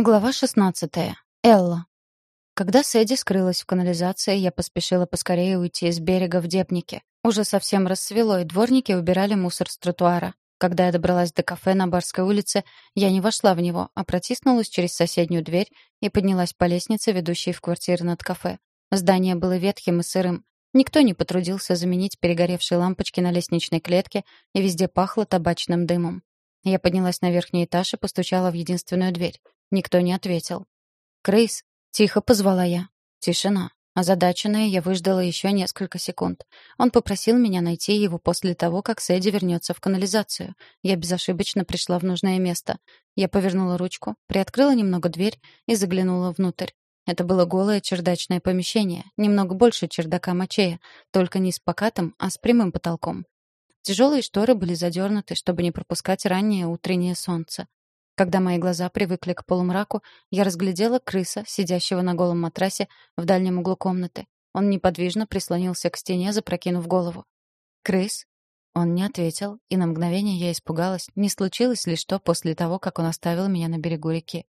Глава 16. Элла. Когда Сэдди скрылась в канализации, я поспешила поскорее уйти с берега в Депнике. Уже совсем рассвело, и дворники убирали мусор с тротуара. Когда я добралась до кафе на Барской улице, я не вошла в него, а протиснулась через соседнюю дверь и поднялась по лестнице, ведущей в квартиру над кафе. Здание было ветхим и сырым. Никто не потрудился заменить перегоревшие лампочки на лестничной клетке, и везде пахло табачным дымом. Я поднялась на верхний этаж и постучала в единственную дверь. Никто не ответил. «Крейс!» — тихо позвала я. Тишина. Озадаченная, я выждала еще несколько секунд. Он попросил меня найти его после того, как Сэдди вернется в канализацию. Я безошибочно пришла в нужное место. Я повернула ручку, приоткрыла немного дверь и заглянула внутрь. Это было голое чердачное помещение, немного больше чердака Мачея, только не с покатым, а с прямым потолком. Тяжелые шторы были задернуты, чтобы не пропускать раннее утреннее солнце. Когда мои глаза привыкли к полумраку, я разглядела крыса, сидящего на голом матрасе в дальнем углу комнаты. Он неподвижно прислонился к стене, запрокинув голову. «Крыс?» Он не ответил, и на мгновение я испугалась, не случилось ли что после того, как он оставил меня на берегу реки.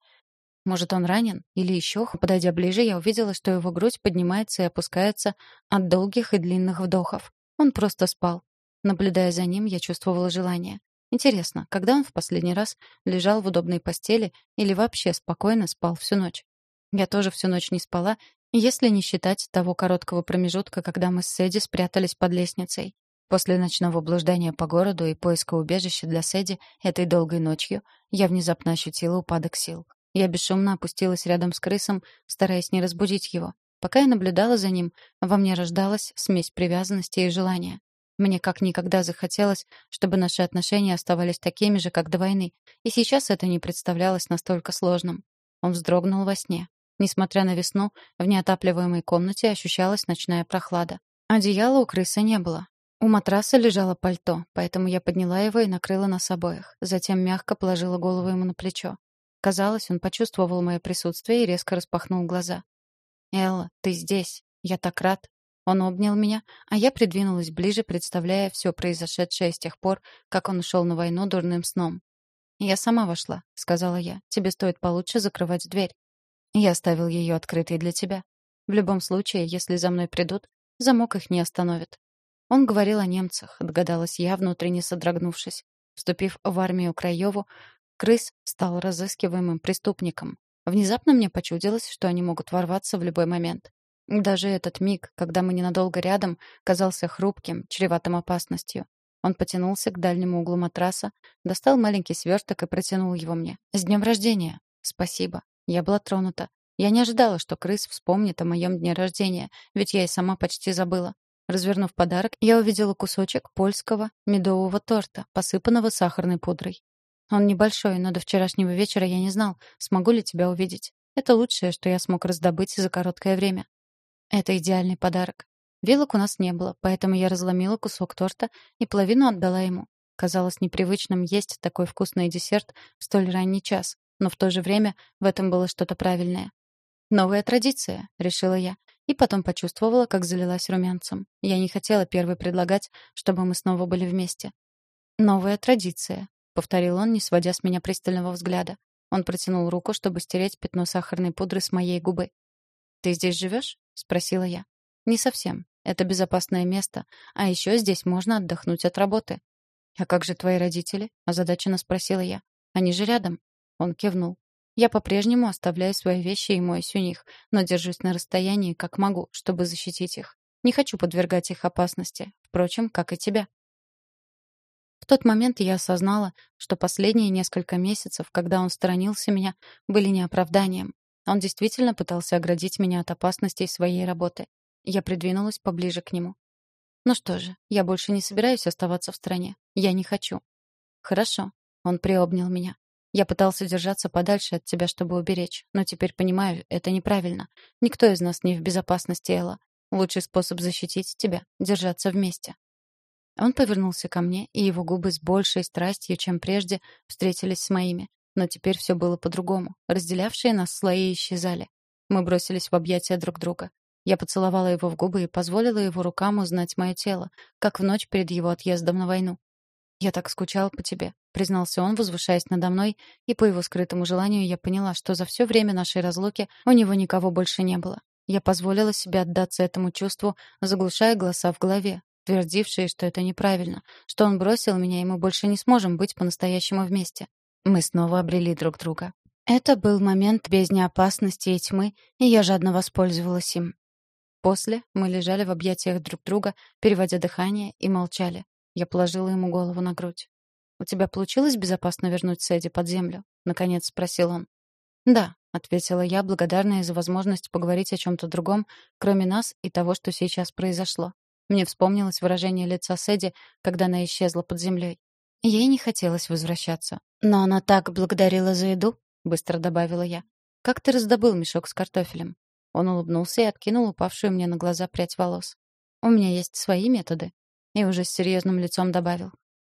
Может, он ранен? Или еще, подойдя ближе, я увидела, что его грудь поднимается и опускается от долгих и длинных вдохов. Он просто спал. Наблюдая за ним, я чувствовала желание. Интересно, когда он в последний раз лежал в удобной постели или вообще спокойно спал всю ночь? Я тоже всю ночь не спала, если не считать того короткого промежутка, когда мы с Сэдди спрятались под лестницей. После ночного блуждания по городу и поиска убежища для Сэдди этой долгой ночью я внезапно ощутила упадок сил. Я бесшумно опустилась рядом с крысом, стараясь не разбудить его. Пока я наблюдала за ним, во мне рождалась смесь привязанности и желания. Мне как никогда захотелось, чтобы наши отношения оставались такими же, как до войны, и сейчас это не представлялось настолько сложным. Он вздрогнул во сне. Несмотря на весну, в неотапливаемой комнате ощущалась ночная прохлада. Одеяла у крысы не было. У матраса лежало пальто, поэтому я подняла его и накрыла нас обоих. Затем мягко положила голову ему на плечо. Казалось, он почувствовал мое присутствие и резко распахнул глаза. «Элла, ты здесь. Я так рад. Он обнял меня, а я придвинулась ближе, представляя все произошедшее с тех пор, как он ушел на войну дурным сном. «Я сама вошла», — сказала я. «Тебе стоит получше закрывать дверь». Я оставил ее открытой для тебя. В любом случае, если за мной придут, замок их не остановит. Он говорил о немцах, догадалась я, внутренне содрогнувшись. Вступив в армию Краеву, крыс стал разыскиваемым преступником. Внезапно мне почудилось, что они могут ворваться в любой момент. Даже этот миг, когда мы ненадолго рядом, казался хрупким, чреватым опасностью. Он потянулся к дальнему углу матраса, достал маленький сверток и протянул его мне. «С днем рождения!» «Спасибо». Я была тронута. Я не ожидала, что крыс вспомнит о моем дне рождения, ведь я и сама почти забыла. Развернув подарок, я увидела кусочек польского медового торта, посыпанного сахарной пудрой. Он небольшой, но до вчерашнего вечера я не знал, смогу ли тебя увидеть. Это лучшее, что я смог раздобыть за короткое время. Это идеальный подарок. Вилок у нас не было, поэтому я разломила кусок торта и половину отдала ему. Казалось непривычным есть такой вкусный десерт в столь ранний час, но в то же время в этом было что-то правильное. «Новая традиция», — решила я, и потом почувствовала, как залилась румянцем. Я не хотела первой предлагать, чтобы мы снова были вместе. «Новая традиция», — повторил он, не сводя с меня пристального взгляда. Он протянул руку, чтобы стереть пятно сахарной пудры с моей губы. «Ты здесь живешь?» — спросила я. «Не совсем. Это безопасное место. А еще здесь можно отдохнуть от работы». «А как же твои родители?» — озадаченно спросила я. «Они же рядом». Он кивнул. «Я по-прежнему оставляю свои вещи и моюсь у них, но держусь на расстоянии, как могу, чтобы защитить их. Не хочу подвергать их опасности. Впрочем, как и тебя». В тот момент я осознала, что последние несколько месяцев, когда он сторонился меня, были не оправданием. Он действительно пытался оградить меня от опасностей своей работы. Я придвинулась поближе к нему. «Ну что же, я больше не собираюсь оставаться в стране. Я не хочу». «Хорошо». Он приобнял меня. «Я пытался держаться подальше от тебя, чтобы уберечь, но теперь понимаю, это неправильно. Никто из нас не в безопасности, Элла. Лучший способ защитить тебя — держаться вместе». Он повернулся ко мне, и его губы с большей страстью, чем прежде, встретились с моими. Но теперь все было по-другому. Разделявшие нас слои исчезали. Мы бросились в объятия друг друга. Я поцеловала его в губы и позволила его рукам узнать мое тело, как в ночь перед его отъездом на войну. «Я так скучал по тебе», — признался он, возвышаясь надо мной, и по его скрытому желанию я поняла, что за все время нашей разлуки у него никого больше не было. Я позволила себе отдаться этому чувству, заглушая голоса в голове, твердившие, что это неправильно, что он бросил меня, и мы больше не сможем быть по-настоящему вместе. Мы снова обрели друг друга. Это был момент без неопасности и тьмы, и я жадно воспользовалась им. После мы лежали в объятиях друг друга, переводя дыхание, и молчали. Я положила ему голову на грудь. «У тебя получилось безопасно вернуть Сэдди под землю?» — наконец спросил он. «Да», — ответила я, благодарная за возможность поговорить о чем-то другом, кроме нас и того, что сейчас произошло. Мне вспомнилось выражение лица Сэдди, когда она исчезла под землей. Ей не хотелось возвращаться. «Но она так благодарила за еду», — быстро добавила я. «Как ты раздобыл мешок с картофелем?» Он улыбнулся и откинул упавшую мне на глаза прядь волос. «У меня есть свои методы». И уже с серьезным лицом добавил.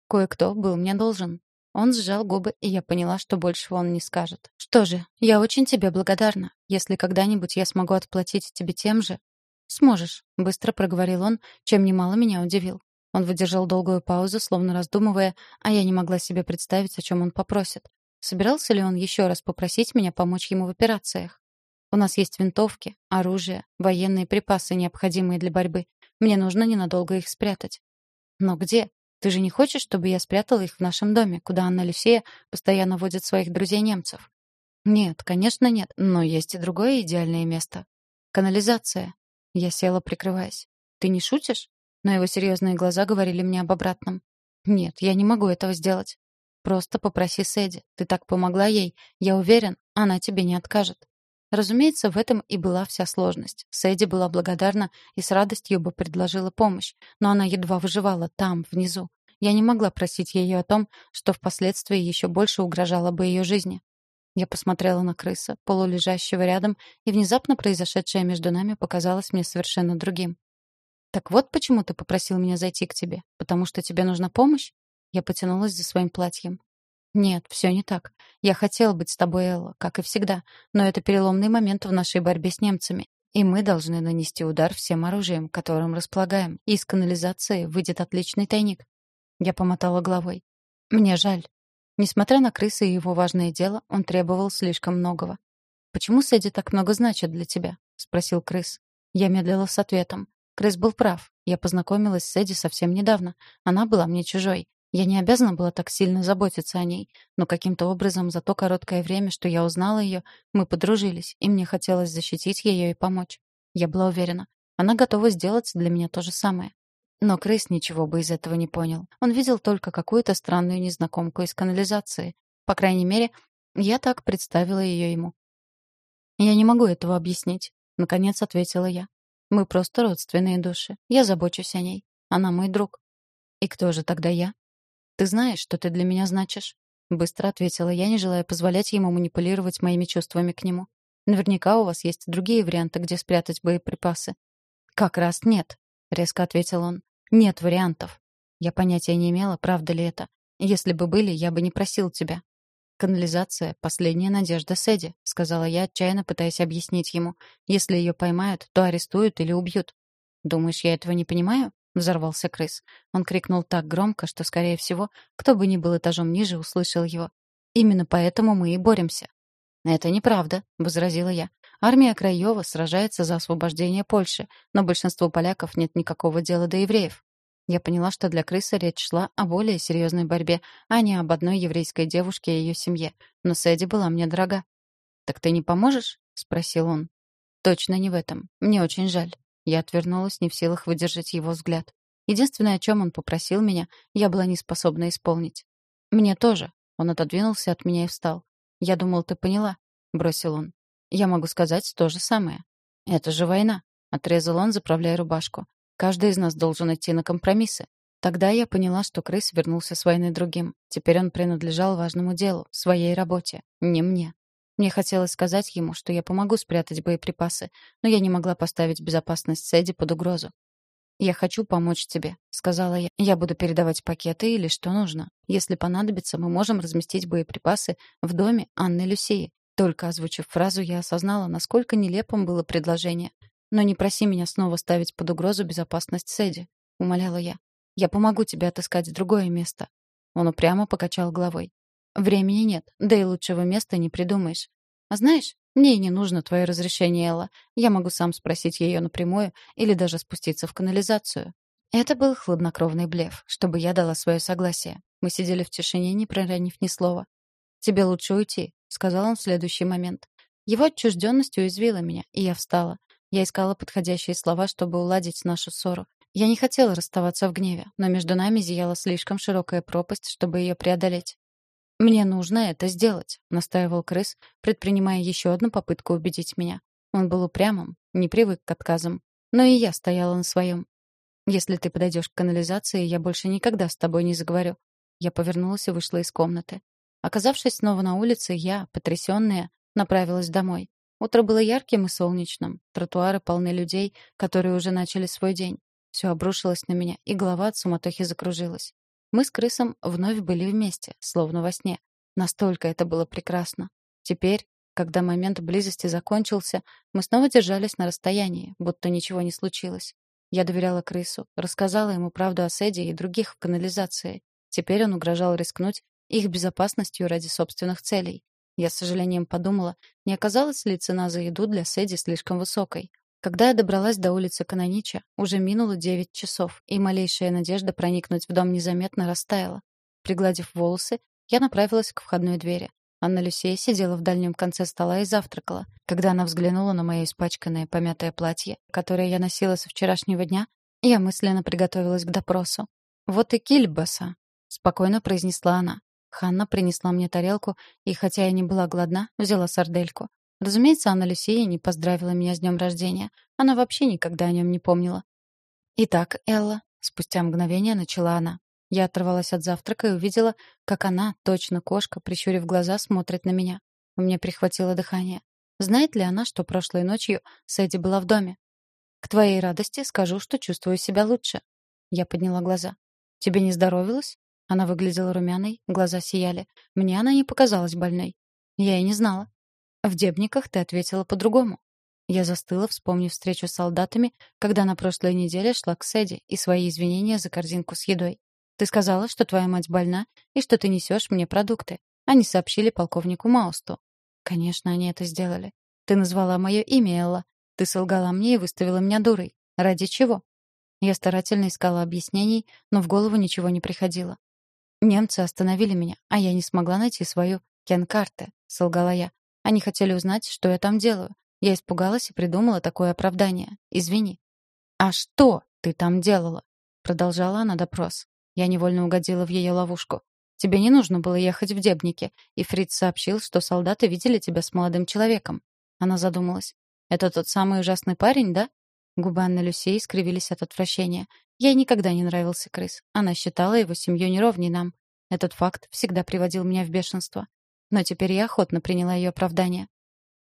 «Кое-кто был мне должен». Он сжал губы, и я поняла, что больше он не скажет. «Что же, я очень тебе благодарна. Если когда-нибудь я смогу отплатить тебе тем же...» «Сможешь», — быстро проговорил он, чем немало меня удивил. Он выдержал долгую паузу, словно раздумывая, а я не могла себе представить, о чем он попросит. Собирался ли он еще раз попросить меня помочь ему в операциях? У нас есть винтовки, оружие, военные припасы, необходимые для борьбы. Мне нужно ненадолго их спрятать. Но где? Ты же не хочешь, чтобы я спрятала их в нашем доме, куда Анна Люсея постоянно водит своих друзей-немцев? Нет, конечно, нет, но есть и другое идеальное место. Канализация. Я села, прикрываясь. Ты не шутишь? Но его серьезные глаза говорили мне об обратном. Нет, я не могу этого сделать. Просто попроси Сэдди. Ты так помогла ей. Я уверен, она тебе не откажет. Разумеется, в этом и была вся сложность. Сэдди была благодарна и с радостью бы предложила помощь, но она едва выживала там, внизу. Я не могла просить ее о том, что впоследствии еще больше угрожало бы ее жизни. Я посмотрела на крыса, полулежащего рядом, и внезапно произошедшее между нами показалось мне совершенно другим. «Так вот почему ты попросил меня зайти к тебе? Потому что тебе нужна помощь?» Я потянулась за своим платьем. «Нет, все не так. Я хотела быть с тобой, Элла, как и всегда, но это переломный момент в нашей борьбе с немцами, и мы должны нанести удар всем оружием, которым располагаем, и из канализации выйдет отличный тайник». Я помотала головой. «Мне жаль». Несмотря на крысы и его важное дело, он требовал слишком многого. «Почему Сэдди так много значит для тебя?» — спросил крыс. Я медлила с ответом. Крыс был прав. Я познакомилась с Эдди совсем недавно. Она была мне чужой. Я не обязана была так сильно заботиться о ней, но каким-то образом за то короткое время, что я узнала ее, мы подружились, и мне хотелось защитить ее и помочь. Я была уверена, она готова сделать для меня то же самое. Но Крыс ничего бы из этого не понял. Он видел только какую-то странную незнакомку из канализации. По крайней мере, я так представила ее ему. «Я не могу этого объяснить», — наконец ответила я. «Мы просто родственные души. Я забочусь о ней. Она мой друг». «И кто же тогда я?» «Ты знаешь, что ты для меня значишь?» Быстро ответила я, не желая позволять ему манипулировать моими чувствами к нему. «Наверняка у вас есть другие варианты, где спрятать боеприпасы». «Как раз нет», — резко ответил он. «Нет вариантов». Я понятия не имела, правда ли это. Если бы были, я бы не просил тебя. «Канализация — последняя надежда Сэдди», — сказала я, отчаянно пытаясь объяснить ему. «Если ее поймают, то арестуют или убьют». «Думаешь, я этого не понимаю?» взорвался крыс. Он крикнул так громко, что, скорее всего, кто бы ни был этажом ниже, услышал его. «Именно поэтому мы и боремся». «Это неправда», — возразила я. «Армия Краева сражается за освобождение Польши, но большинству поляков нет никакого дела до евреев». Я поняла, что для крыса речь шла о более серьезной борьбе, а не об одной еврейской девушке и ее семье. Но Сэдди была мне дорога. «Так ты не поможешь?» — спросил он. «Точно не в этом. Мне очень жаль. Я отвернулась, не в силах выдержать его взгляд. Единственное, о чем он попросил меня, я была не способна исполнить. «Мне тоже». Он отодвинулся от меня и встал. «Я думал, ты поняла», — бросил он. «Я могу сказать то же самое». «Это же война», — отрезал он, заправляя рубашку. «Каждый из нас должен идти на компромиссы». Тогда я поняла, что крыс вернулся с войны другим. Теперь он принадлежал важному делу, своей работе, не мне. Мне хотелось сказать ему, что я помогу спрятать боеприпасы, но я не могла поставить безопасность Сэдди под угрозу. «Я хочу помочь тебе», — сказала я. «Я буду передавать пакеты или что нужно. Если понадобится, мы можем разместить боеприпасы в доме Анны Люсии». Только озвучив фразу, я осознала, насколько нелепым было предложение. «Но не проси меня снова ставить под угрозу безопасность Сэдди», — умоляла я. «Я помогу тебе отыскать другое место». Он упрямо покачал головой. «Времени нет, да и лучшего места не придумаешь. А знаешь, мне и не нужно твое разрешение, Элла. Я могу сам спросить ее напрямую или даже спуститься в канализацию». Это был хладнокровный блеф, чтобы я дала свое согласие. Мы сидели в тишине, не проронив ни слова. «Тебе лучше уйти», — сказал он в следующий момент. Его отчужденность уязвила меня, и я встала. Я искала подходящие слова, чтобы уладить нашу ссору. Я не хотела расставаться в гневе, но между нами зияла слишком широкая пропасть, чтобы ее преодолеть. «Мне нужно это сделать», — настаивал крыс, предпринимая еще одну попытку убедить меня. Он был упрямым, не привык к отказам. Но и я стояла на своем. «Если ты подойдешь к канализации, я больше никогда с тобой не заговорю». Я повернулась и вышла из комнаты. Оказавшись снова на улице, я, потрясённая, направилась домой. Утро было ярким и солнечным. Тротуары полны людей, которые уже начали свой день. Все обрушилось на меня, и голова от суматохи закружилась. Мы с крысом вновь были вместе, словно во сне. Настолько это было прекрасно. Теперь, когда момент близости закончился, мы снова держались на расстоянии, будто ничего не случилось. Я доверяла крысу, рассказала ему правду о Седе и других в канализации. Теперь он угрожал рискнуть их безопасностью ради собственных целей. Я с сожалением подумала, не оказалась ли цена за еду для Седи слишком высокой. Когда я добралась до улицы Канонича, уже минуло девять часов, и малейшая надежда проникнуть в дом незаметно растаяла. Пригладив волосы, я направилась к входной двери. Анна Люсия сидела в дальнем конце стола и завтракала. Когда она взглянула на мое испачканное, помятое платье, которое я носила со вчерашнего дня, я мысленно приготовилась к допросу. «Вот и кильбаса», — спокойно произнесла она. Ханна принесла мне тарелку, и, хотя я не была голодна, взяла сардельку. Разумеется, Анна Люсия не поздравила меня с днем рождения. Она вообще никогда о нем не помнила. «Итак, Элла», — спустя мгновение начала она. Я оторвалась от завтрака и увидела, как она, точно кошка, прищурив глаза, смотрит на меня. У меня прихватило дыхание. Знает ли она, что прошлой ночью Сэдди была в доме? «К твоей радости скажу, что чувствую себя лучше». Я подняла глаза. «Тебе не здоровилось?» Она выглядела румяной, глаза сияли. Мне она не показалась больной. Я и не знала. В Дебниках ты ответила по-другому. Я застыла, вспомнив встречу с солдатами, когда на прошлой неделе шла к Сэдди и свои извинения за корзинку с едой. Ты сказала, что твоя мать больна и что ты несешь мне продукты. Они сообщили полковнику Маусту. Конечно, они это сделали. Ты назвала мое имя, Элла. Ты солгала мне и выставила меня дурой. Ради чего? Я старательно искала объяснений, но в голову ничего не приходило. Немцы остановили меня, а я не смогла найти свою кенкарте, солгала я. Они хотели узнать, что я там делаю. Я испугалась и придумала такое оправдание. Извини. «А что ты там делала?» Продолжала она допрос. Я невольно угодила в ее ловушку. «Тебе не нужно было ехать в Дебнике, и Фриц сообщил, что солдаты видели тебя с молодым человеком». Она задумалась. «Это тот самый ужасный парень, да?» Губы Анны Люсей скривились от отвращения. Ей никогда не нравился крыс. Она считала его семью неровней нам. Этот факт всегда приводил меня в бешенство. Но теперь я охотно приняла ее оправдание.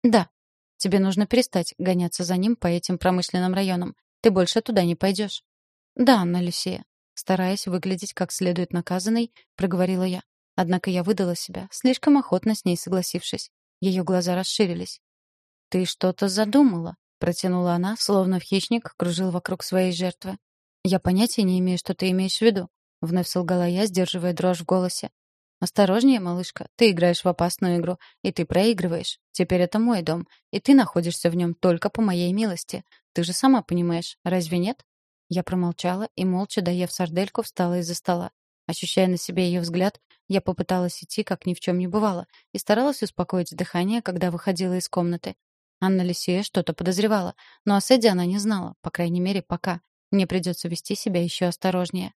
«Да, тебе нужно перестать гоняться за ним по этим промышленным районам. Ты больше туда не пойдешь». «Да, Анна Люсия», стараясь выглядеть как следует наказанной, проговорила я. Однако я выдала себя, слишком охотно с ней согласившись. Ее глаза расширились. «Ты что-то задумала?» — протянула она, словно хищник кружил вокруг своей жертвы. «Я понятия не имею, что ты имеешь в виду», — вновь солгала я, сдерживая дрожь в голосе. «Осторожнее, малышка. Ты играешь в опасную игру, и ты проигрываешь. Теперь это мой дом, и ты находишься в нем только по моей милости. Ты же сама понимаешь, разве нет?» Я промолчала и, молча доев сардельку, встала из-за стола. Ощущая на себе ее взгляд, я попыталась идти, как ни в чем не бывало, и старалась успокоить дыхание, когда выходила из комнаты. Анна Лисия что-то подозревала, но о Сэдди она не знала, по крайней мере, пока. Мне придется вести себя еще осторожнее.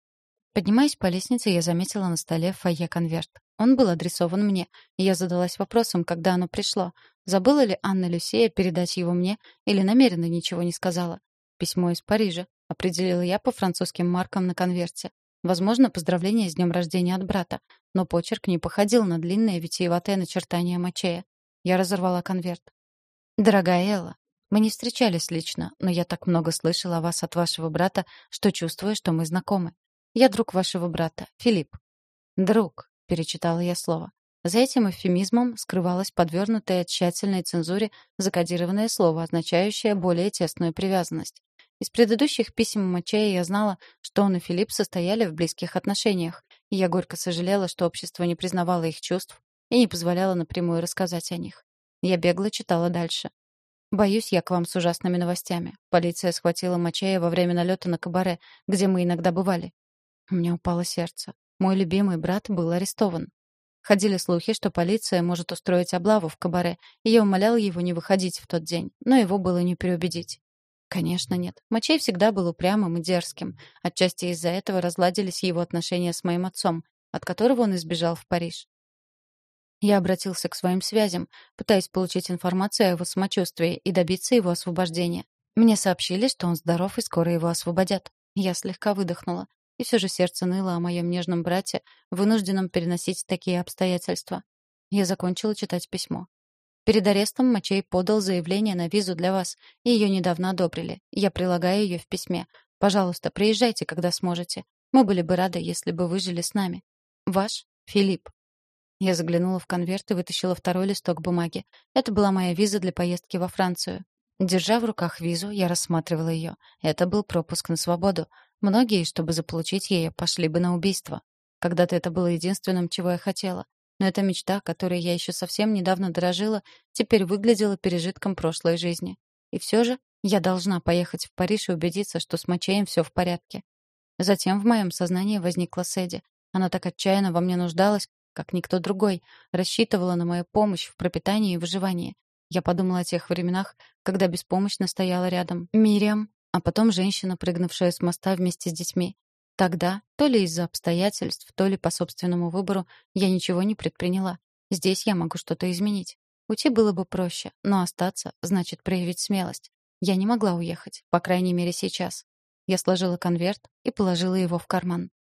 Поднимаясь по лестнице, я заметила на столе фойе конверт. Он был адресован мне, и я задалась вопросом, когда оно пришло. Забыла ли Анна Люсея передать его мне или намеренно ничего не сказала? Письмо из Парижа. Определила я по французским маркам на конверте. Возможно, поздравление с днем рождения от брата, но почерк не походил на длинное витиеватое начертание мочея. Я разорвала конверт. «Дорогая Элла, мы не встречались лично, но я так много слышала о вас от вашего брата, что чувствую, что мы знакомы. Я друг вашего брата, Филипп». «Друг», — перечитала я слово. За этим эвфемизмом скрывалось подвергнутое тщательной цензуре закодированное слово, означающее более тесную привязанность. Из предыдущих писем Мачея я знала, что он и Филипп состояли в близких отношениях, Я горько сожалела, что общество не признавало их чувств и не позволяло напрямую рассказать о них. Я бегло читала дальше. «Боюсь, я к вам с ужасными новостями. Полиция схватила Мачея во время налета на кабаре, где мы иногда бывали». У меня упало сердце. Мой любимый брат был арестован. Ходили слухи, что полиция может устроить облаву в кабаре, и я умоляла его не выходить в тот день, но его было не переубедить. Конечно, нет. Мачей всегда был упрямым и дерзким. Отчасти из-за этого разладились его отношения с моим отцом, от которого он избежал в Париж. Я обратился к своим связям, пытаясь получить информацию о его самочувствии и добиться его освобождения. Мне сообщили, что он здоров и скоро его освободят. Я слегка выдохнула. И все же сердце ныло о моем нежном брате, вынужденном переносить такие обстоятельства. Я закончила читать письмо. Перед арестом Мачей подал заявление на визу для вас, и ее недавно одобрили. Я прилагаю ее в письме. Пожалуйста, приезжайте, когда сможете. Мы были бы рады, если бы вы жили с нами. Ваш Филипп. Я заглянула в конверт и вытащила второй листок бумаги. Это была моя виза для поездки во Францию. Держа в руках визу, я рассматривала ее. Это был пропуск на свободу. Многие, чтобы заполучить ее, пошли бы на убийство. Когда-то это было единственным, чего я хотела. Но эта мечта, которой я еще совсем недавно дорожила, теперь выглядела пережитком прошлой жизни. И все же я должна поехать в Париж и убедиться, что с Мачеем все в порядке. Затем в моем сознании возникла Сэдди. Она так отчаянно во мне нуждалась, как никто другой, рассчитывала на мою помощь в пропитании и выживании. Я подумала о тех временах, когда беспомощно стояла рядом Мириам, а потом женщина, прыгнувшая с моста вместе с детьми. Тогда, то ли из-за обстоятельств, то ли по собственному выбору, я ничего не предприняла. Здесь я могу что-то изменить. Уйти было бы проще, но остаться значит проявить смелость. Я не могла уехать, по крайней мере сейчас. Я сложила конверт и положила его в карман.